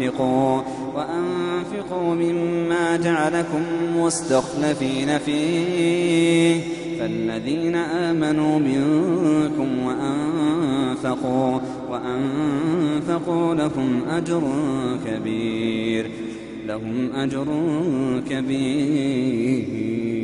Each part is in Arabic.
وأنفقوا وأنفقوا مما جعلكم مستخلفين فيه. فالذين آمنوا منكم وأنفقوا وأنفقوا لهم أجر كبير لهم أجر كبير.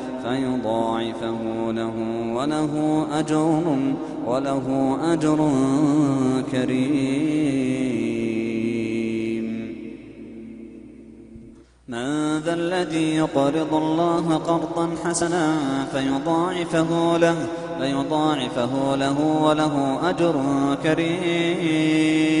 فيضاعفه له وله أجر وله أجر كريم. من ذا الذي يقرض الله قرضا حسنا فيضاعفه له فيضاعفه له وله أجر كريم.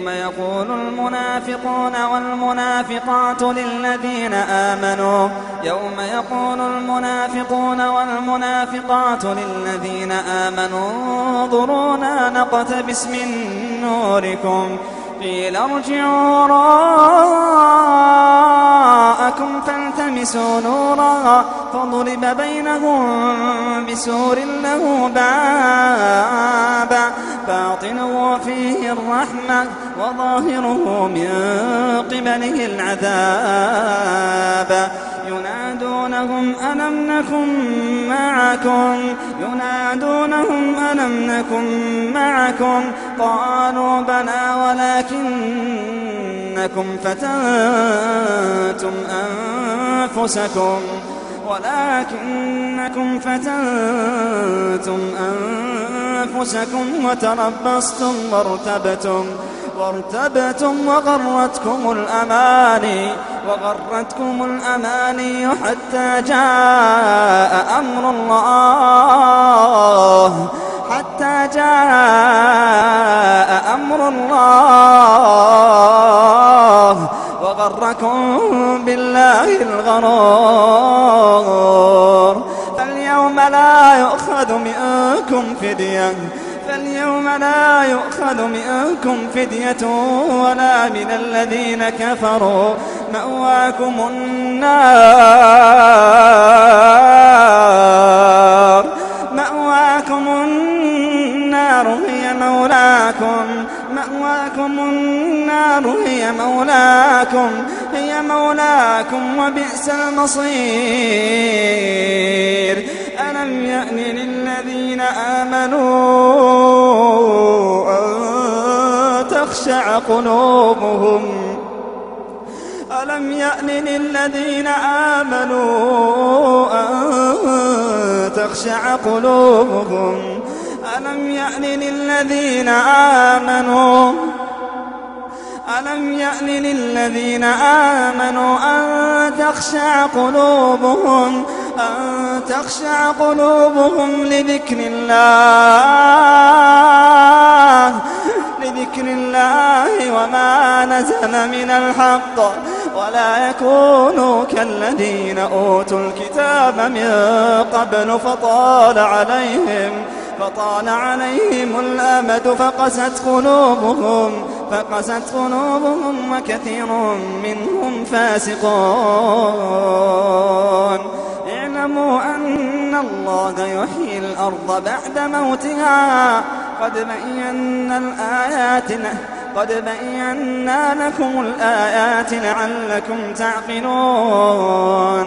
يوم يقول المنافقون والمنافقات للذين آمنوا يوم يقول المنافقون والمنافقات للذين آمنوا انظرونا نقتبس من نوركم قيل ارجعوا وراءكم فالتمسوا نورا فضرب بينهم بسور له بابا. باطنه فيه الرحمة وظاهره من قبله العذاب. ينادونهم ألم نكن معكم؟ ينادونهم ألم نكن معكم؟ قالوا بلى ولكنكم فتنتم أنفسكم. ولكنكم فتنتم أنفسكم وتربصتم وارتبتم وارتبتم وغرتكم الأماني وغرتكم الأماني حتى جاء أمر الله حتى جاء أمر الله. وغركم بالله الغرور. فاليوم لا يؤخذ منكم فدية. فاليوم لا يؤخذ منكم فدية ولا من الذين كفروا. مأواكم النار. هي مولاكم هي مولاكم وبئس المصير. ألم يأن للذين آمنوا أن تخشع قلوبهم؟ ألم يأن للذين آمنوا أن تخشع قلوبهم؟ ألم يأن للذين آمنوا ألم يأن للذين آمنوا أن تخشع قلوبهم أن تخشع قلوبهم لذكر الله لذكر الله وما نزل من الحق ولا يكونوا كالذين أوتوا الكتاب من قبل فطال عليهم. فطال عليهم الأمد فقست قلوبهم فقست قلوبهم وكثير منهم فاسقون. اعلموا أن الله يحيي الأرض بعد موتها. قد بينا الآيات قد بينا لكم الآيات لعلكم تعقلون.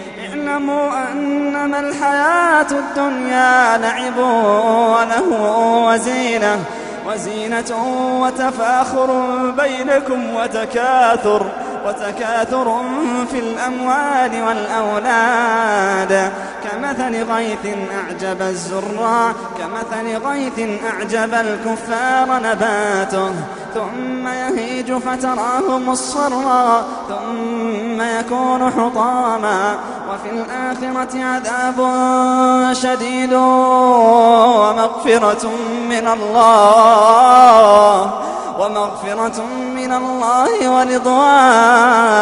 اعلموا أنما الحياة الدنيا لعب وله وزينة وزينة وتفاخر بينكم وتكاثر وتكاثر في الأموال والأولاد. كمثل غيث أعجب الزراع كمثل غيث أعجب الكفار نباته. ثم يهيج فتراه مصفرا ثم يكون حطاما. وفي الآخرة عذاب شديد ومغفرة من الله ومغفرة من الله ورضوان.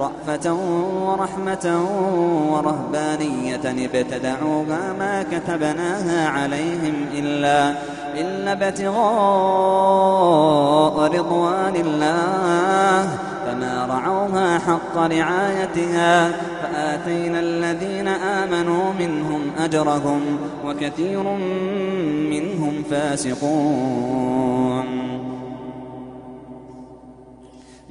رأفة ورحمة ورهبانية ابتدعوها ما كتبناها عليهم إلا إلا ابتغاء رضوان الله. فما رعوها حق رعايتها. فآتينا الذين آمنوا منهم أجرهم وكثير منهم فاسقون.